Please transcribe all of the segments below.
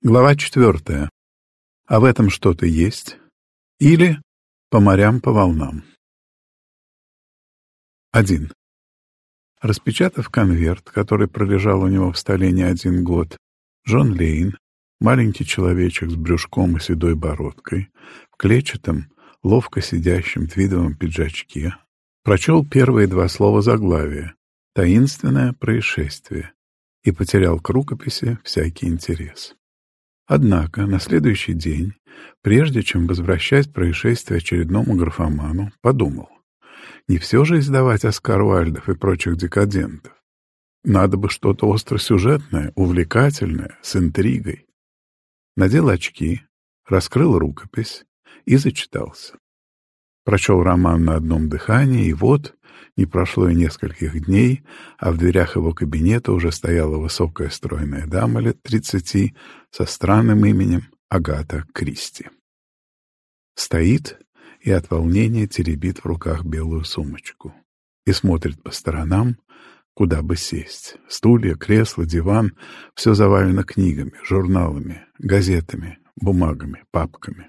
Глава четвертая. А в этом что-то есть? Или по морям, по волнам. Один. Распечатав конверт, который пролежал у него в столе не один год, Джон Лейн, маленький человечек с брюшком и седой бородкой, в клетчатом, ловко сидящем твидовом пиджачке, прочел первые два слова заглавия «Таинственное происшествие» и потерял к рукописи всякий интерес. Однако на следующий день, прежде чем возвращать происшествие очередному графоману, подумал, не все же издавать Оскар Уальдов и прочих декадентов. Надо бы что-то остросюжетное, увлекательное, с интригой. Надел очки, раскрыл рукопись и зачитался. Прочел роман на одном дыхании, и вот, не прошло и нескольких дней, а в дверях его кабинета уже стояла высокая стройная дама лет тридцати со странным именем Агата Кристи. Стоит и от волнения теребит в руках белую сумочку и смотрит по сторонам, куда бы сесть. Стулья, кресла, диван — все завалено книгами, журналами, газетами, бумагами, папками.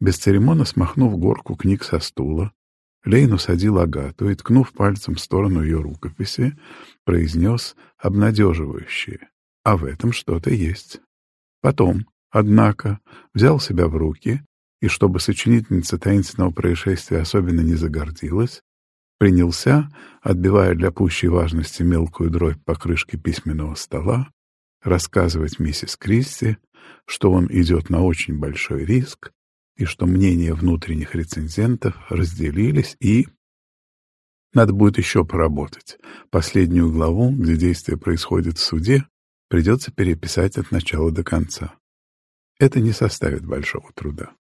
Бесцеремонно смахнув горку книг со стула, Лейн усадил Агату и, ткнув пальцем в сторону ее рукописи, произнес обнадеживающее. А в этом что-то есть. Потом, однако, взял себя в руки и, чтобы сочинительница таинственного происшествия особенно не загордилась, принялся, отбивая для пущей важности мелкую дробь по крышке письменного стола, рассказывать миссис Кристи, что он идет на очень большой риск, и что мнения внутренних рецензентов разделились, и... Надо будет еще поработать. Последнюю главу, где действие происходит в суде, придется переписать от начала до конца. Это не составит большого труда.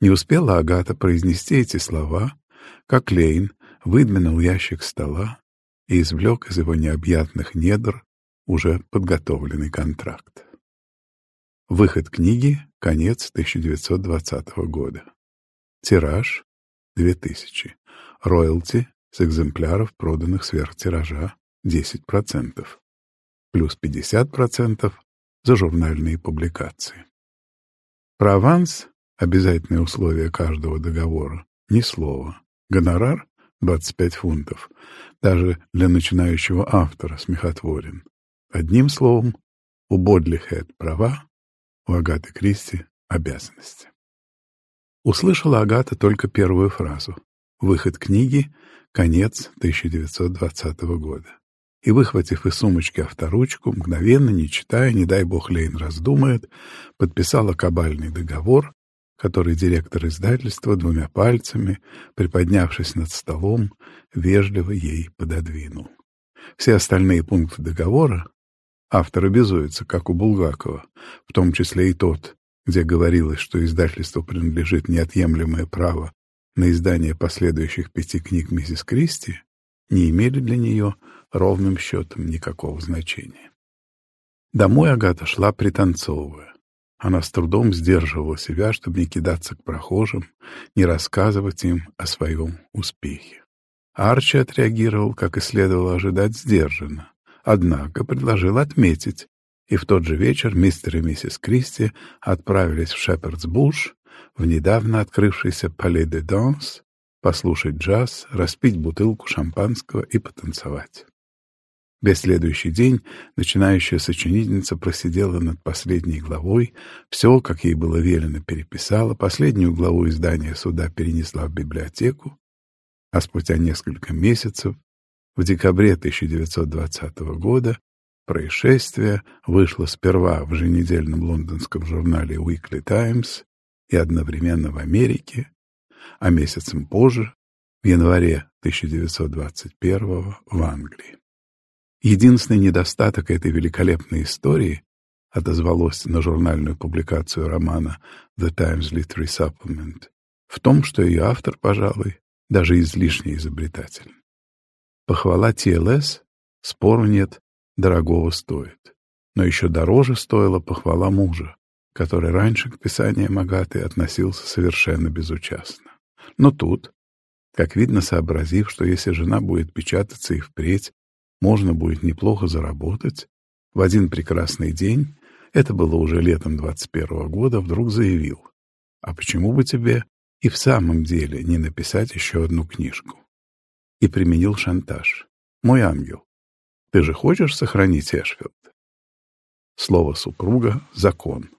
Не успела Агата произнести эти слова, как Лейн выдвинул ящик стола и извлек из его необъятных недр уже подготовленный контракт. Выход книги — конец 1920 года. Тираж — 2000. Роялти с экземпляров, проданных сверх тиража — 10%. Плюс 50% за журнальные публикации. Про аванс — обязательное условие каждого договора — ни слова. Гонорар — 25 фунтов. Даже для начинающего автора смехотворен. Одним словом, у Бодли Хэт права, у Агаты Кристи обязанности. Услышала Агата только первую фразу. Выход книги — конец 1920 года. И, выхватив из сумочки авторучку, мгновенно, не читая, не дай бог Лейн раздумает, подписала кабальный договор, который директор издательства двумя пальцами, приподнявшись над столом, вежливо ей пододвинул. Все остальные пункты договора Автор обязуется, как у Булгакова, в том числе и тот, где говорилось, что издательству принадлежит неотъемлемое право на издание последующих пяти книг миссис Кристи, не имели для нее ровным счетом никакого значения. Домой Агата шла пританцовывая. Она с трудом сдерживала себя, чтобы не кидаться к прохожим, не рассказывать им о своем успехе. Арчи отреагировал, как и следовало ожидать, сдержанно однако предложил отметить, и в тот же вечер мистер и миссис Кристи отправились в Шепардс-Буш, в недавно открывшийся Пале де Данс, послушать джаз, распить бутылку шампанского и потанцевать. Весь следующий день начинающая сочинительница просидела над последней главой, все, как ей было велено, переписала, последнюю главу издания суда перенесла в библиотеку, а спустя несколько месяцев в декабре 1920 года происшествие вышло сперва в еженедельном лондонском журнале Weekly Times и одновременно в Америке, а месяцем позже, в январе 1921 в Англии. Единственный недостаток этой великолепной истории отозвалось на журнальную публикацию романа The Times Literary Supplement в том, что ее автор, пожалуй, даже излишне изобретателен. Похвала ТЛС, спору нет, дорогого стоит. Но еще дороже стоила похвала мужа, который раньше к писаниям Агаты относился совершенно безучастно. Но тут, как видно, сообразив, что если жена будет печататься и впредь, можно будет неплохо заработать, в один прекрасный день это было уже летом 21 года, вдруг заявил, а почему бы тебе и в самом деле не написать еще одну книжку? И применил шантаж. Мой ангел, ты же хочешь сохранить Эшфилд? Слово супруга — закон.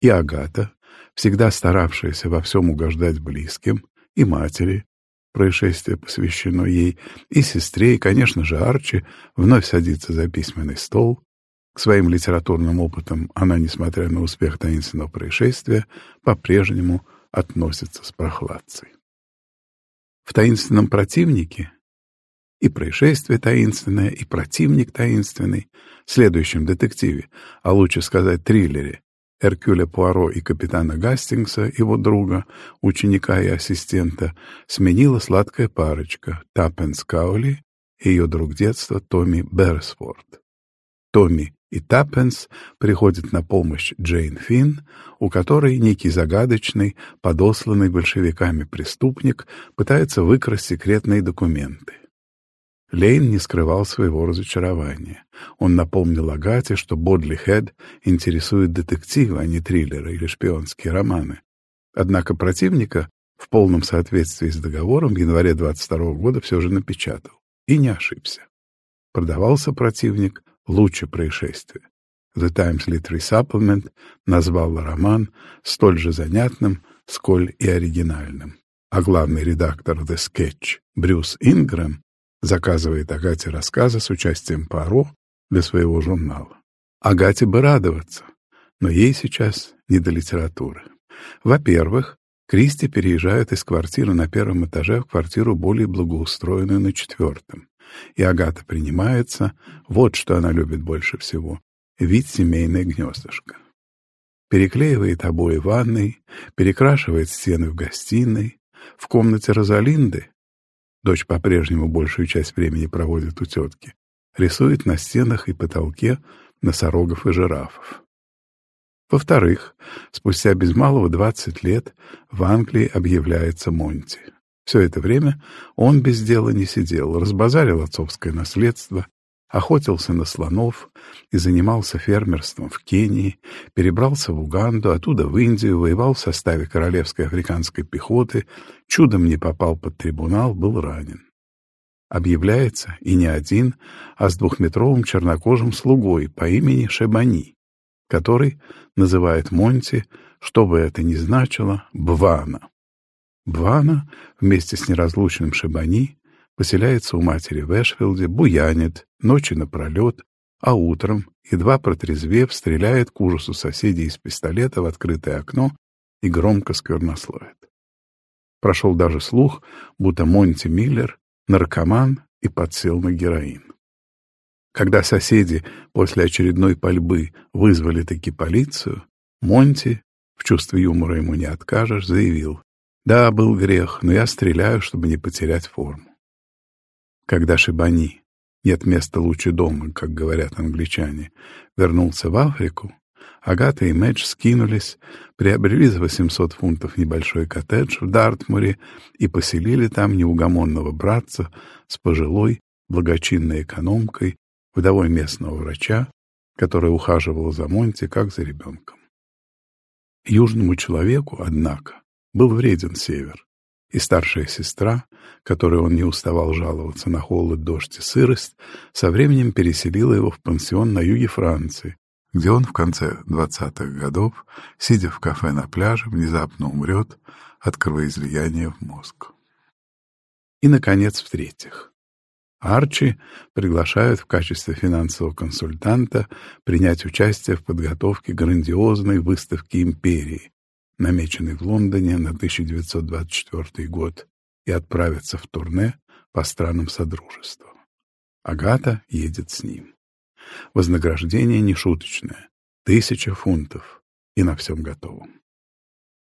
И Агата, всегда старавшаяся во всем угождать близким, и матери, происшествие посвящено ей, и сестре, и, конечно же, Арчи, вновь садится за письменный стол. К своим литературным опытам она, несмотря на успех таинственного происшествия, по-прежнему относится с прохладцей. В «Таинственном противнике» и происшествие таинственное, и противник таинственный, в следующем детективе, а лучше сказать триллере, Эркюля Пуаро и капитана Гастингса, его друга, ученика и ассистента, сменила сладкая парочка Таппенс Каули и ее друг детства Томми Берсфорд. Томми и Таппенс приходят на помощь Джейн Финн, у которой некий загадочный, подосланный большевиками преступник пытается выкрасть секретные документы. Лейн не скрывал своего разочарования. Он напомнил Агате, что Бодли Хед интересует детективы, а не триллеры или шпионские романы. Однако противника в полном соответствии с договором в январе 22 года все же напечатал. И не ошибся. Продавался противник лучше происшествия. The Times Literary Supplement назвал роман столь же занятным, сколь и оригинальным. А главный редактор The Sketch Брюс Ингрэм заказывает Агате рассказы с участием Паро для своего журнала. Агате бы радоваться, но ей сейчас не до литературы. Во-первых, Кристи переезжает из квартиры на первом этаже в квартиру более благоустроенную на четвертом. И Агата принимается, вот что она любит больше всего — вид семейное гнездышко. Переклеивает обои ванной, перекрашивает стены в гостиной. В комнате Розалинды дочь по-прежнему большую часть времени проводит у тетки, рисует на стенах и потолке носорогов и жирафов. Во-вторых, спустя без малого двадцать лет в Англии объявляется Монти. Все это время он без дела не сидел, разбазарил отцовское наследство, охотился на слонов и занимался фермерством в Кении, перебрался в Уганду, оттуда в Индию, воевал в составе Королевской африканской пехоты, чудом не попал под трибунал, был ранен. Объявляется и не один, а с двухметровым чернокожим слугой по имени Шебани, который называет Монти, что бы это ни значило, Бвана. Бвана вместе с неразлучным Шебани поселяется у матери в Эшфилде, буянит, ночи напролет, а утром, едва протрезвев, стреляет к ужасу соседей из пистолета в открытое окно и громко сквернословит. Прошел даже слух, будто Монти Миллер — наркоман и подсел на героин. Когда соседи после очередной пальбы вызвали таки полицию, Монти, в чувстве юмора ему не откажешь, заявил, «Да, был грех, но я стреляю, чтобы не потерять форму». Когда Шибани, нет места лучше дома, как говорят англичане, вернулся в Африку, Агата и Мэдж скинулись, приобрели за 800 фунтов небольшой коттедж в Дартмуре и поселили там неугомонного братца с пожилой, благочинной экономкой, вдовой местного врача, которая ухаживала за Монти как за ребенком. Южному человеку, однако, был вреден север, и старшая сестра, которой он не уставал жаловаться на холод, дождь и сырость, со временем переселила его в пансион на юге Франции, где он в конце двадцатых годов, сидя в кафе на пляже, внезапно умрет от кровоизлияния в мозг. И, наконец, в-третьих, Арчи приглашают в качестве финансового консультанта принять участие в подготовке грандиозной выставки империи, намеченный в Лондоне на 1924 год, и отправиться в турне по странам Содружества. Агата едет с ним. Вознаграждение нешуточное — тысяча фунтов, и на всем готовом.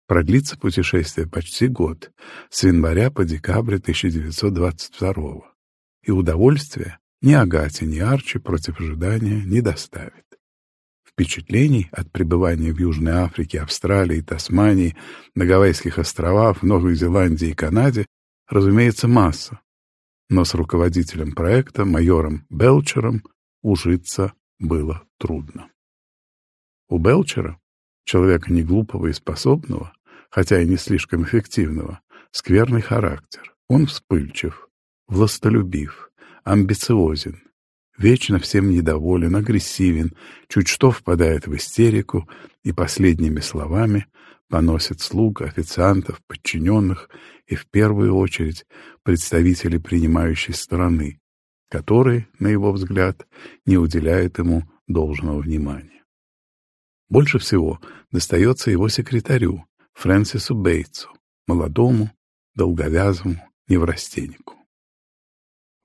Продлится путешествие почти год, с января по декабрь 1922 и удовольствия ни Агате, ни Арчи против ожидания не доставит. Впечатлений от пребывания в Южной Африке, Австралии, Тасмании, на Гавайских островах, в Новой Зеландии и Канаде, разумеется, масса. Но с руководителем проекта, майором Белчером, ужиться было трудно. У Белчера, человека не глупого и способного, хотя и не слишком эффективного, скверный характер. Он вспыльчив, властолюбив, амбициозен, вечно всем недоволен, агрессивен, чуть что впадает в истерику и последними словами поносит слуг, официантов, подчиненных и, в первую очередь, представителей принимающей стороны, которые, на его взгляд, не уделяют ему должного внимания. Больше всего достается его секретарю, Фрэнсису Бейтсу, молодому, долговязому неврастеннику.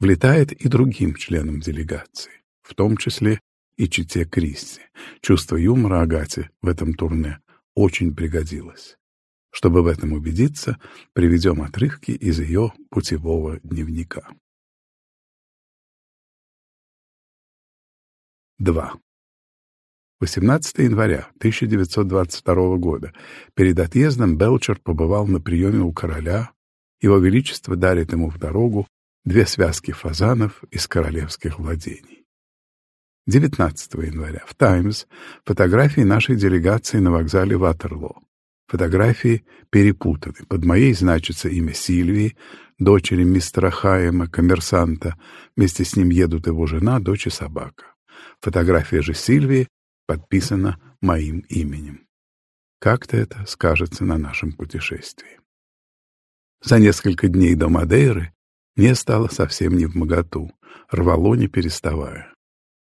Влетает и другим членам делегации, в том числе и чите Кристи. Чувство юмора Агате в этом турне очень пригодилось. Чтобы в этом убедиться, приведем отрывки из ее путевого дневника. 2. 18 января 1922 года. Перед отъездом Белчер побывал на приеме у короля. Его Величество дарит ему в дорогу две связки фазанов из королевских владений. 19 января в «Таймс» фотографии нашей делегации на вокзале Ватерлоо. Фотографии перепутаны. Под моей значится имя Сильвии, дочери мистера Хайема, коммерсанта. Вместе с ним едут его жена, дочь и собака. Фотография же Сильвии подписана моим именем. Как-то это скажется на нашем путешествии. За несколько дней до Мадейры мне стало совсем не в моготу, рвало не переставая.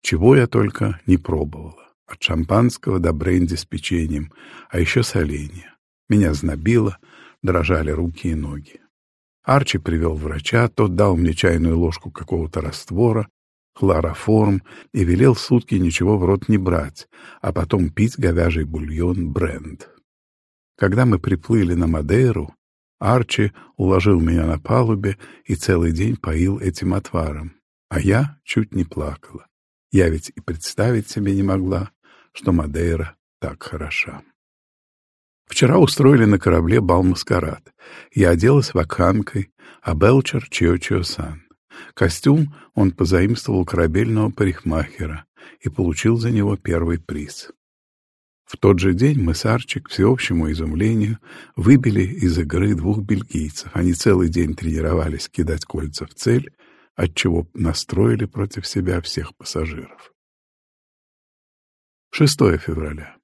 Чего я только не пробовала. От шампанского до бренди с печеньем, а еще соленья. Меня знобило, дрожали руки и ноги. Арчи привел врача, тот дал мне чайную ложку какого-то раствора, хлороформ и велел сутки ничего в рот не брать, а потом пить говяжий бульон бренд. Когда мы приплыли на Мадейру, Арчи уложил меня на палубе и целый день поил этим отваром, а я чуть не плакала. Я ведь и представить себе не могла, что Мадейра так хороша. Вчера устроили на корабле бал-маскарад. Я оделась вакханкой, а Белчер — Чио-Чио-сан. Костюм он позаимствовал корабельного парикмахера и получил за него первый приз. В тот же день мы с Арчи, к всеобщему изумлению, выбили из игры двух бельгийцев. Они целый день тренировались кидать кольца в цель, отчего настроили против себя всех пассажиров. 6 февраля.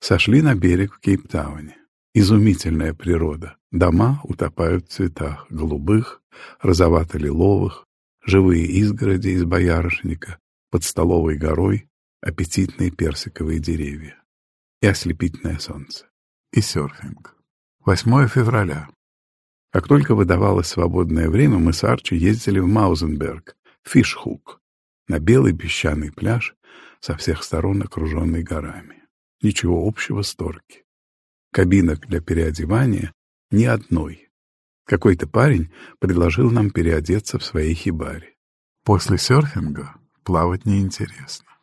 Сошли на берег в Кейптауне. Изумительная природа. Дома утопают в цветах, голубых, розовато-лиловых, живые изгороди из боярышника, под столовой горой аппетитные персиковые деревья и ослепительное солнце. И серфинг. 8 февраля. Как только выдавалось свободное время, мы с Арчи ездили в Маузенберг, Фишхук, на белый песчаный пляж, со всех сторон окруженный горами. Ничего общего с Торки кабинок для переодевания ни одной. Какой-то парень предложил нам переодеться в своей хибаре. После серфинга плавать неинтересно.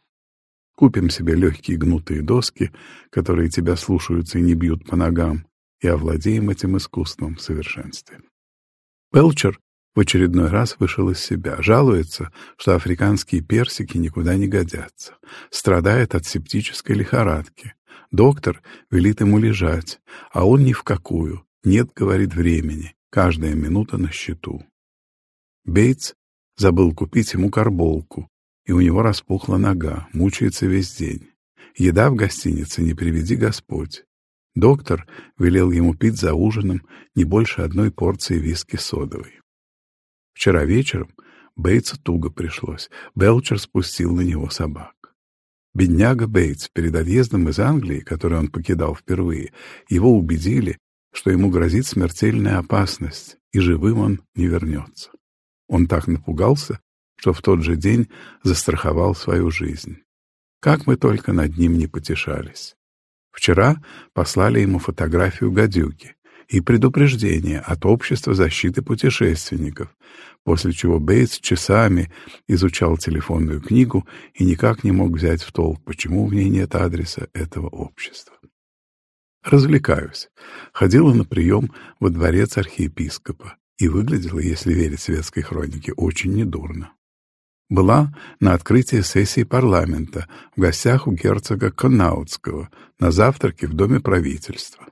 Купим себе легкие гнутые доски, которые тебя слушаются и не бьют по ногам, и овладеем этим искусством в совершенстве. Пелчер в очередной раз вышел из себя, жалуется, что африканские персики никуда не годятся, страдает от септической лихорадки, Доктор велит ему лежать, а он ни в какую. Нет, говорит, времени. Каждая минута на счету. Бейтс забыл купить ему карболку, и у него распухла нога, мучается весь день. Еда в гостинице не приведи Господь. Доктор велел ему пить за ужином не больше одной порции виски содовой. Вчера вечером Бейтсу туго пришлось. Белчер спустил на него собак. Бедняга Бейтс перед отъездом из Англии, который он покидал впервые, его убедили, что ему грозит смертельная опасность, и живым он не вернется. Он так напугался, что в тот же день застраховал свою жизнь. Как мы только над ним не потешались. Вчера послали ему фотографию гадюки и предупреждение от Общества защиты путешественников, после чего Бейтс часами изучал телефонную книгу и никак не мог взять в толк, почему в ней нет адреса этого общества. Развлекаюсь. Ходила на прием во дворец архиепископа и выглядела, если верить светской хронике, очень недурно. Была на открытии сессии парламента в гостях у герцога Конаутского на завтраке в Доме правительства.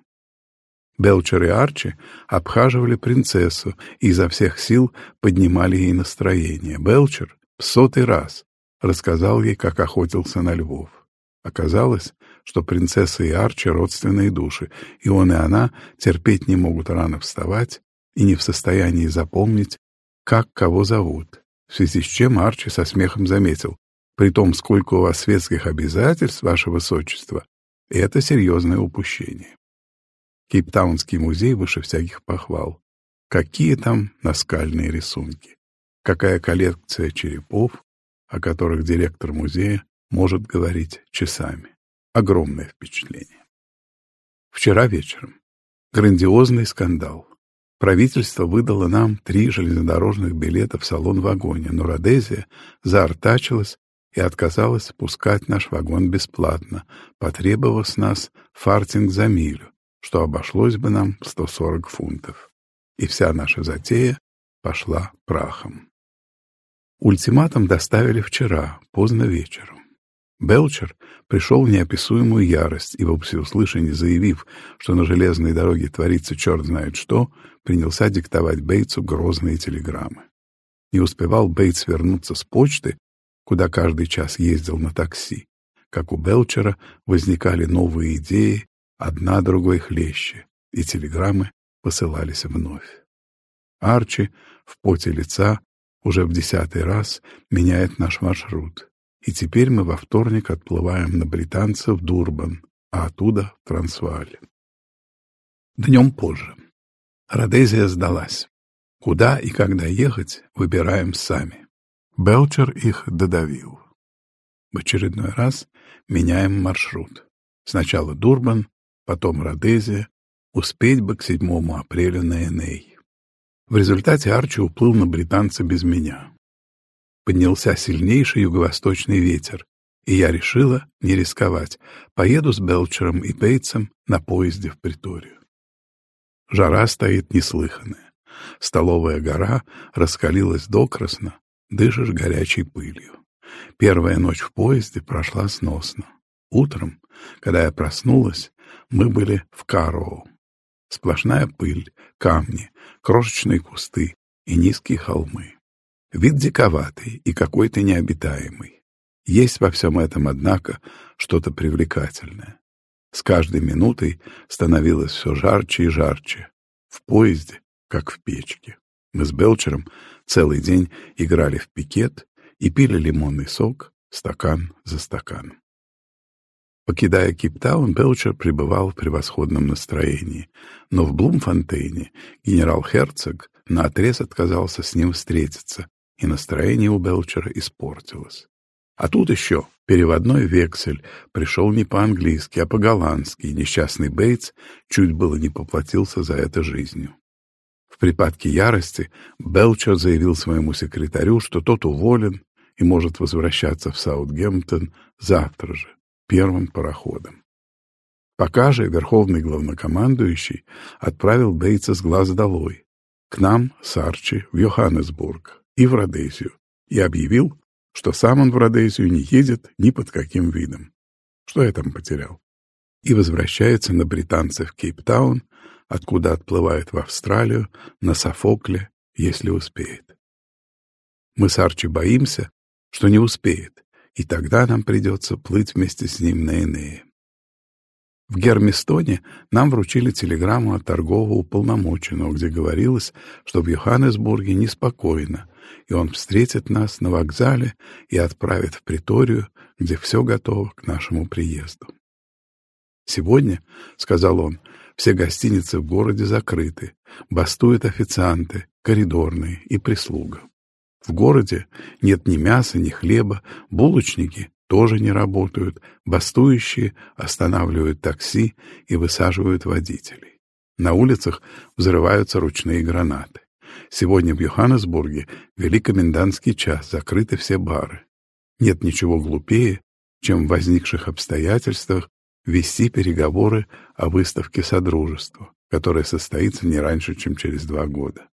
Белчер и Арчи обхаживали принцессу и изо всех сил поднимали ей настроение. Белчер в сотый раз рассказал ей, как охотился на львов. Оказалось, что принцесса и Арчи — родственные души, и он и она терпеть не могут рано вставать и не в состоянии запомнить, как кого зовут, в связи с чем Арчи со смехом заметил, «При том, сколько у вас светских обязательств, ваше высочество, это серьезное упущение». Кейптаунский музей выше всяких похвал. Какие там наскальные рисунки, какая коллекция черепов, о которых директор музея может говорить часами. Огромное впечатление. Вчера вечером. Грандиозный скандал. Правительство выдало нам три железнодорожных билета в салон-вагоне, но Родезия заортачилась и отказалась пускать наш вагон бесплатно, потребовав с нас фартинг за милю, что обошлось бы нам в 140 фунтов. И вся наша затея пошла прахом. Ультиматум доставили вчера, поздно вечером. Белчер пришел в неописуемую ярость и, во всеуслышание заявив, что на железной дороге творится черт знает что, принялся диктовать Бейтсу грозные телеграммы. Не успевал Бейтс вернуться с почты, куда каждый час ездил на такси, как у Белчера возникали новые идеи, одна другой хлеще, и телеграммы посылались вновь. Арчи в поте лица уже в десятый раз меняет наш маршрут и теперь мы во вторник отплываем на британцев в Дурбан, а оттуда в Трансвааль. Днем позже. Родезия сдалась. Куда и когда ехать, выбираем сами. Белчер их додавил. В очередной раз меняем маршрут. Сначала Дурбан, потом Родезия, успеть бы к 7 апреля на Эней. В результате Арчи уплыл на британца без меня поднялся сильнейший юго-восточный ветер, и я решила не рисковать, поеду с Белчером и Бейтсом на поезде в Приторию. Жара стоит неслыханная. Столовая гора раскалилась докрасно, дышишь горячей пылью. Первая ночь в поезде прошла сносно. Утром, когда я проснулась, мы были в Кароу. Сплошная пыль, камни, крошечные кусты и низкие холмы. Вид диковатый и какой-то необитаемый. Есть во всем этом, однако, что-то привлекательное. С каждой минутой становилось все жарче и жарче. В поезде, как в печке. Мы с Белчером целый день играли в пикет и пили лимонный сок стакан за стаканом. Покидая Киптаун, Белчер пребывал в превосходном настроении, но в Блумфонтейне генерал Херцог наотрез отказался с ним встретиться, и настроение у Белчера испортилось. А тут еще переводной вексель пришел не по-английски, а по-голландски, и несчастный Бейтс чуть было не поплатился за это жизнью. В припадке ярости Белчер заявил своему секретарю, что тот уволен и может возвращаться в Саутгемптон завтра же, первым пароходом. Пока же верховный главнокомандующий отправил Бейтса с глаз долой, к нам с Арчи в Йоханнесбург, и в Родезию, и объявил, что сам он в Родезию не едет ни под каким видом. Что я там потерял? И возвращается на британцев в Кейптаун, откуда отплывает в Австралию, на Софокле, если успеет. Мы с Арчи боимся, что не успеет, и тогда нам придется плыть вместе с ним на Энее. В Гермистоне нам вручили телеграмму от торгового уполномоченного, где говорилось, что в Йоханнесбурге неспокойно, и он встретит нас на вокзале и отправит в приторию, где все готово к нашему приезду. «Сегодня, — сказал он, — все гостиницы в городе закрыты, бастуют официанты, коридорные и прислуга. В городе нет ни мяса, ни хлеба, булочники тоже не работают, бастующие останавливают такси и высаживают водителей. На улицах взрываются ручные гранаты. Сегодня в Йоханнесбурге вели комендантский час, закрыты все бары. Нет ничего глупее, чем в возникших обстоятельствах вести переговоры о выставке Содружества, которая состоится не раньше, чем через два года.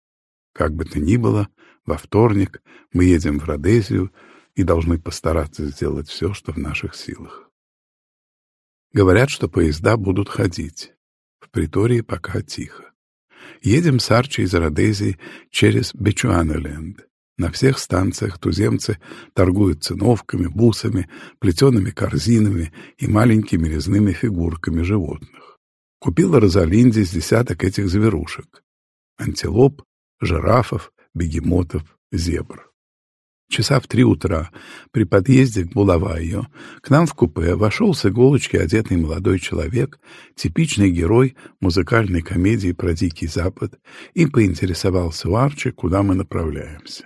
Как бы то ни было, во вторник мы едем в Родезию, и должны постараться сделать все, что в наших силах. Говорят, что поезда будут ходить. В притории пока тихо. Едем с Арчи из Родезии через Бечуанеленд. На всех станциях туземцы торгуют циновками, бусами, плетеными корзинами и маленькими резными фигурками животных. Купила Розалинде с десяток этих зверушек. Антилоп, жирафов, бегемотов, зебр. Часа в три утра при подъезде к Булавайо к нам в купе вошел с иголочки одетый молодой человек, типичный герой музыкальной комедии про Дикий Запад, и поинтересовался у Арчи, куда мы направляемся.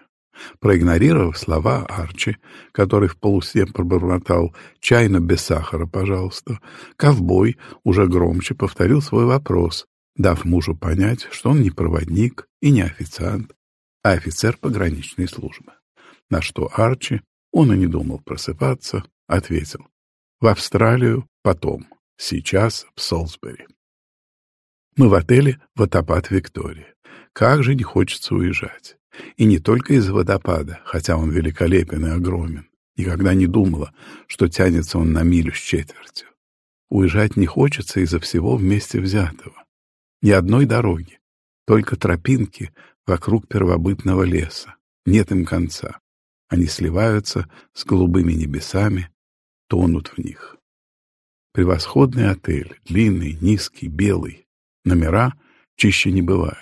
Проигнорировав слова Арчи, который в полусне пробормотал «чайно без сахара, пожалуйста», ковбой уже громче повторил свой вопрос, дав мужу понять, что он не проводник и не официант, а офицер пограничной службы. На что Арчи, он и не думал просыпаться, ответил «В Австралию потом, сейчас в Солсбери». Мы в отеле «Водопад Виктория». Как же не хочется уезжать. И не только из водопада, хотя он великолепен и огромен. Никогда не думала, что тянется он на милю с четвертью. Уезжать не хочется из-за всего вместе взятого. Ни одной дороги, только тропинки вокруг первобытного леса. Нет им конца. Они сливаются с голубыми небесами, тонут в них. Превосходный отель, длинный, низкий, белый. Номера чище не бывает.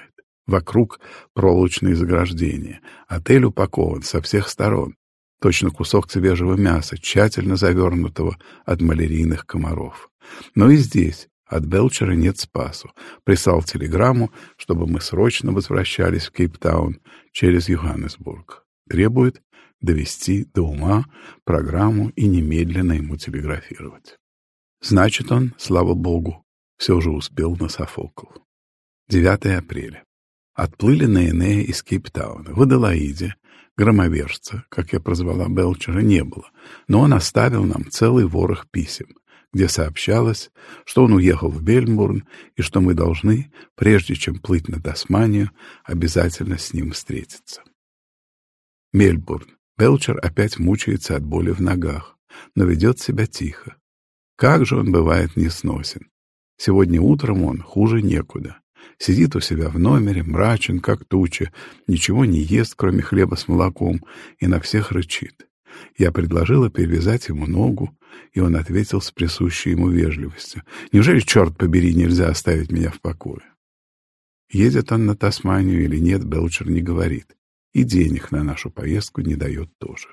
Вокруг проволочные заграждения. Отель упакован со всех сторон. Точно кусок свежего мяса, тщательно завернутого от малярийных комаров. Но и здесь от Белчера нет спасу. Прислал телеграмму, чтобы мы срочно возвращались в Кейптаун через Йоханнесбург. Требует довести до ума программу и немедленно ему телеграфировать. Значит, он, слава богу, все же успел на Софокл. 9 апреля. Отплыли на Энея из Кейптауна. В Аделаиде громовержца, как я прозвала Белчера, не было, но он оставил нам целый ворох писем, где сообщалось, что он уехал в Бельмбурн и что мы должны, прежде чем плыть на Тасманию, обязательно с ним встретиться. Мельбурн. Белчер опять мучается от боли в ногах, но ведет себя тихо. Как же он бывает несносен. Сегодня утром он хуже некуда. Сидит у себя в номере, мрачен, как туча, ничего не ест, кроме хлеба с молоком, и на всех рычит. Я предложила перевязать ему ногу, и он ответил с присущей ему вежливостью. «Неужели, черт побери, нельзя оставить меня в покое?» Едет он на Тасманию или нет, Белчер не говорит и денег на нашу поездку не дает тоже.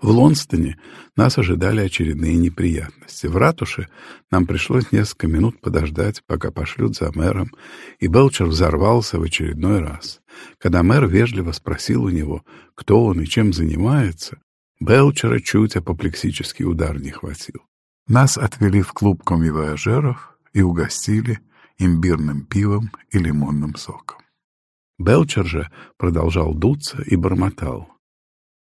В Лонстоне нас ожидали очередные неприятности. В ратуше нам пришлось несколько минут подождать, пока пошлют за мэром, и Белчер взорвался в очередной раз. Когда мэр вежливо спросил у него, кто он и чем занимается, Белчера чуть апоплексический удар не хватил. Нас отвели в клуб комивояжеров и угостили имбирным пивом и лимонным соком. Белчер же продолжал дуться и бормотал.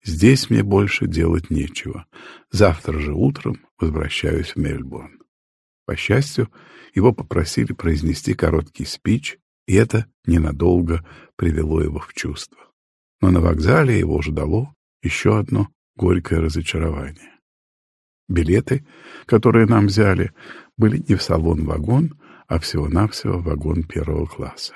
«Здесь мне больше делать нечего. Завтра же утром возвращаюсь в Мельбурн». По счастью, его попросили произнести короткий спич, и это ненадолго привело его в чувство. Но на вокзале его ждало еще одно горькое разочарование. Билеты, которые нам взяли, были не в салон-вагон, а всего-навсего вагон первого класса.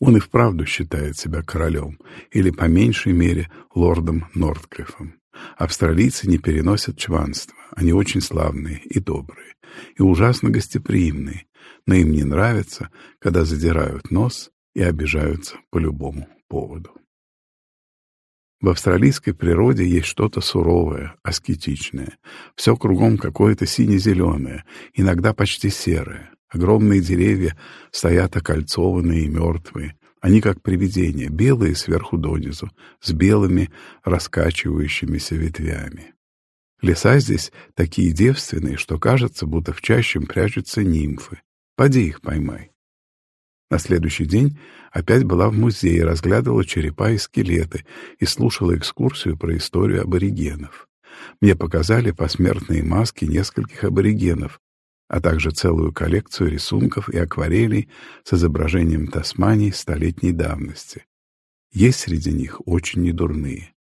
Он и вправду считает себя королем, или, по меньшей мере, лордом Нортклиффом. Австралийцы не переносят чванства. Они очень славные и добрые, и ужасно гостеприимные, но им не нравится, когда задирают нос и обижаются по любому поводу. В австралийской природе есть что-то суровое, аскетичное. Все кругом какое-то сине-зеленое, иногда почти серое. Огромные деревья стоят окольцованные и мертвые. Они как привидения, белые сверху донизу, с белыми раскачивающимися ветвями. Леса здесь такие девственные, что кажется, будто в чащем прячутся нимфы. Поди их поймай. На следующий день опять была в музее, разглядывала черепа и скелеты и слушала экскурсию про историю аборигенов. Мне показали посмертные маски нескольких аборигенов, а также целую коллекцию рисунков и акварелей с изображением Тасмании столетней давности. Есть среди них очень недурные.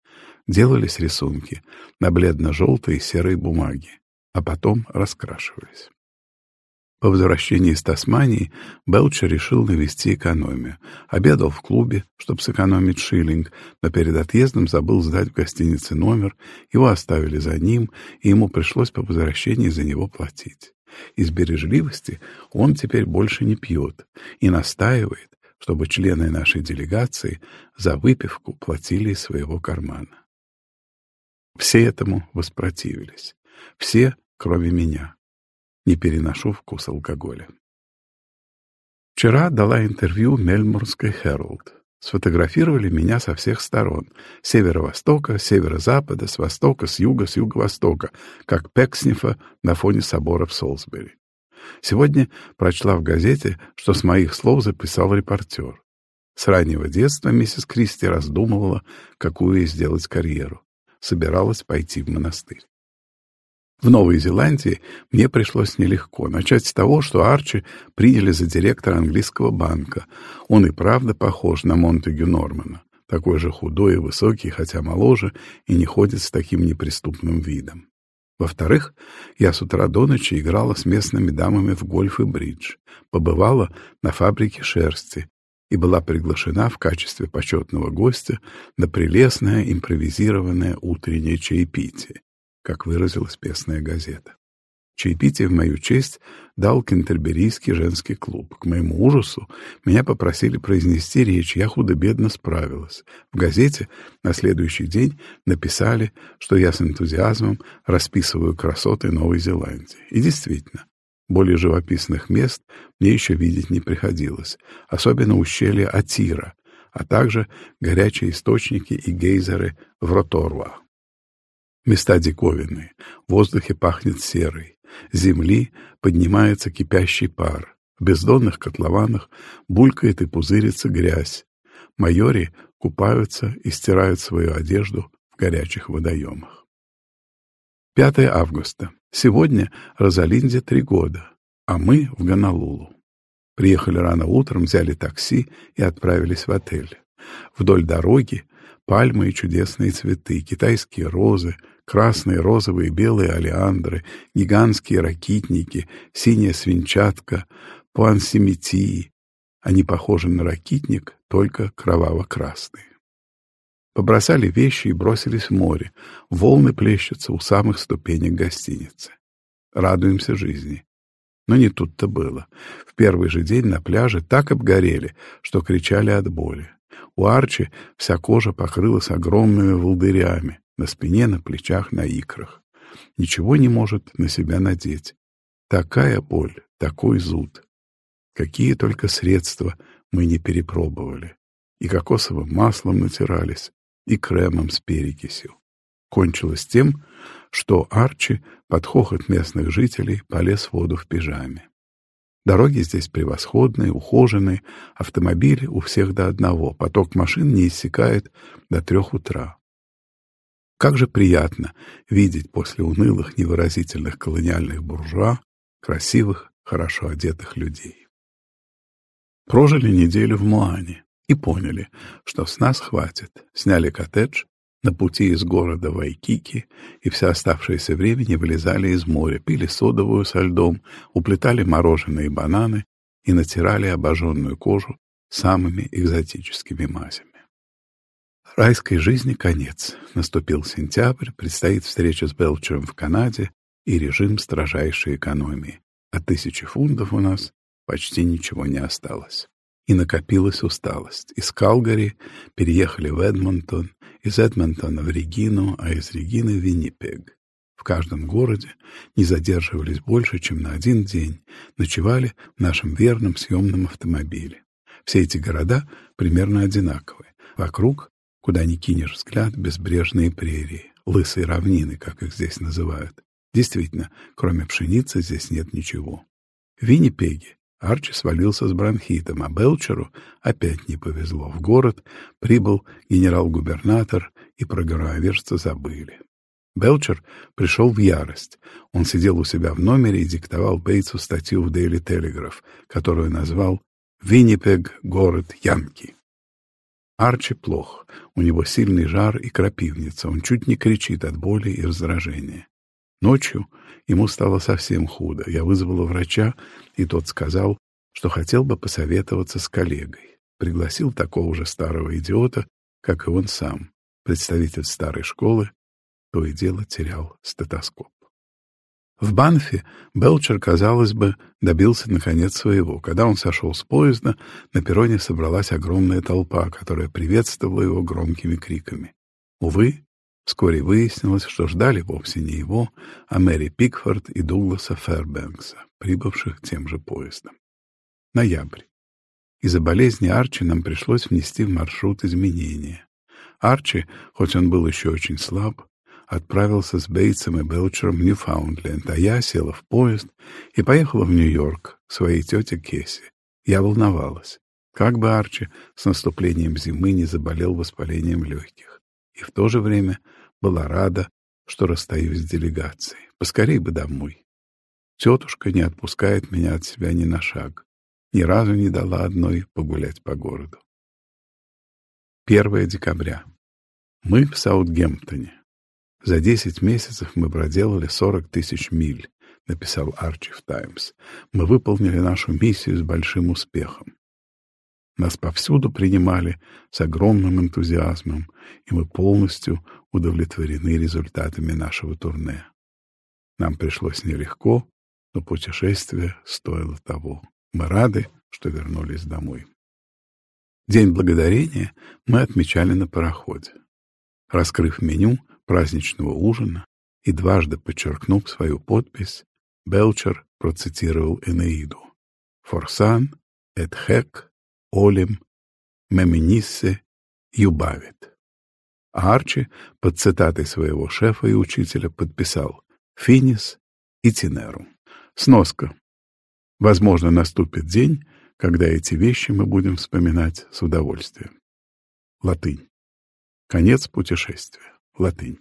делались рисунки на бледно-желтой и серой бумаге, а потом раскрашивались. По возвращении из Тасмании Белчер решил навести экономию. Обедал в клубе, чтобы сэкономить шиллинг, но перед отъездом забыл сдать в гостинице номер, его оставили за ним, и ему пришлось по возвращении за него платить. Из бережливости он теперь больше не пьет и настаивает, чтобы члены нашей делегации за выпивку платили из своего кармана. Все этому воспротивились. Все, кроме меня. Не переношу вкус алкоголя. Вчера дала интервью Мельмурской Herald. Сфотографировали меня со всех сторон. С северо-востока, северо-запада, с востока, с юга, с юго-востока, как Пекснифа на фоне собора в Солсбери. Сегодня прочла в газете, что с моих слов записал репортер. С раннего детства миссис Кристи раздумывала, какую ей сделать карьеру. Собиралась пойти в монастырь. В Новой Зеландии мне пришлось нелегко. Начать с того, что Арчи приняли за директора английского банка. Он и правда похож на Монтегю Нормана. Такой же худой и высокий, хотя моложе, и не ходит с таким неприступным видом. Во-вторых, я с утра до ночи играла с местными дамами в гольф и бридж, побывала на фабрике шерсти и была приглашена в качестве почетного гостя на прелестное импровизированное утреннее чаепитие, как выразилась песная газета. Чаепитие в мою честь дал Кентерберийский женский клуб. К моему ужасу меня попросили произнести речь, я худо-бедно справилась. В газете на следующий день написали, что я с энтузиазмом расписываю красоты Новой Зеландии. И действительно, более живописных мест мне еще видеть не приходилось, особенно ущелье Атира, а также горячие источники и гейзеры в Роторуа. Места диковинные, в воздухе пахнет серой, земли поднимается кипящий пар, в бездонных котлованах булькает и пузырится грязь, майори купаются и стирают свою одежду в горячих водоемах. 5 августа. Сегодня Розалинде три года, а мы в Гонолулу. Приехали рано утром, взяли такси и отправились в отель. Вдоль дороги пальмы и чудесные цветы, китайские розы, красные, розовые, белые олеандры, гигантские ракитники, синяя свинчатка, пуансиметии. Они похожи на ракитник, только кроваво-красные. Побросали вещи и бросились в море. Волны плещутся у самых ступенек гостиницы. Радуемся жизни. Но не тут-то было. В первый же день на пляже так обгорели, что кричали от боли. У Арчи вся кожа покрылась огромными волдырями на спине, на плечах, на икрах. Ничего не может на себя надеть. Такая боль, такой зуд. Какие только средства мы не перепробовали. И кокосовым маслом натирались, и кремом с перекисью. Кончилось тем, что Арчи под хохот местных жителей полез в воду в пижаме. Дороги здесь превосходные, ухоженные, автомобили у всех до одного, поток машин не иссякает до трех утра. Как же приятно видеть после унылых, невыразительных колониальных буржуа красивых, хорошо одетых людей. Прожили неделю в Муане и поняли, что с нас хватит. Сняли коттедж, на пути из города Вайкики и все оставшееся время не вылезали из моря, пили содовую со льдом, уплетали мороженые бананы и натирали обожженную кожу самыми экзотическими мазями. Райской жизни конец. Наступил сентябрь, предстоит встреча с Белчером в Канаде и режим строжайшей экономии. От тысячи фунтов у нас почти ничего не осталось. И накопилась усталость. Из Калгари переехали в Эдмонтон, из Эдмонтона в Регину, а из Регины в Виннипег. В каждом городе не задерживались больше, чем на один день, ночевали в нашем верном съемном автомобиле. Все эти города примерно одинаковые. Вокруг Куда ни кинешь взгляд, безбрежные прерии, лысые равнины, как их здесь называют. Действительно, кроме пшеницы здесь нет ничего. В Виннипеге Арчи свалился с бронхитом, а Белчеру опять не повезло. В город прибыл генерал-губернатор, и про громовержца забыли. Белчер пришел в ярость. Он сидел у себя в номере и диктовал Бейтсу статью в Daily Telegraph, которую назвал «Виннипег — город Янки». Арчи плох, у него сильный жар и крапивница, он чуть не кричит от боли и раздражения. Ночью ему стало совсем худо. Я вызвала врача, и тот сказал, что хотел бы посоветоваться с коллегой. Пригласил такого же старого идиота, как и он сам, представитель старой школы, то и дело терял стетоскоп. В Банфе Белчер, казалось бы, добился наконец своего. Когда он сошел с поезда, на перроне собралась огромная толпа, которая приветствовала его громкими криками. Увы, вскоре выяснилось, что ждали вовсе не его, а Мэри Пикфорд и Дугласа Фербенкса, прибывших тем же поездом. Ноябрь. Из-за болезни Арчи нам пришлось внести в маршрут изменения. Арчи, хоть он был еще очень слаб, отправился с Бейтсом и Белчером в Ньюфаундленд, а я села в поезд и поехала в Нью-Йорк к своей тете Кесси. Я волновалась, как бы Арчи с наступлением зимы не заболел воспалением легких. И в то же время была рада, что расстаюсь с делегацией. Поскорей бы домой. Тетушка не отпускает меня от себя ни на шаг. Ни разу не дала одной погулять по городу. 1 декабря. Мы в Саутгемптоне. За десять месяцев мы проделали сорок тысяч миль, написал Арчи в Таймс. Мы выполнили нашу миссию с большим успехом. Нас повсюду принимали с огромным энтузиазмом, и мы полностью удовлетворены результатами нашего турне. Нам пришлось нелегко, но путешествие стоило того. Мы рады, что вернулись домой. День благодарения мы отмечали на пароходе. Раскрыв меню, праздничного ужина и дважды подчеркнув свою подпись, Белчер процитировал Энеиду. «Форсан, эт хек, олим, меминиссе, юбавит». А Арчи под цитатой своего шефа и учителя подписал «Финис и Тинерум». Сноска. Возможно, наступит день, когда эти вещи мы будем вспоминать с удовольствием. Латынь. Конец путешествия. Латынь.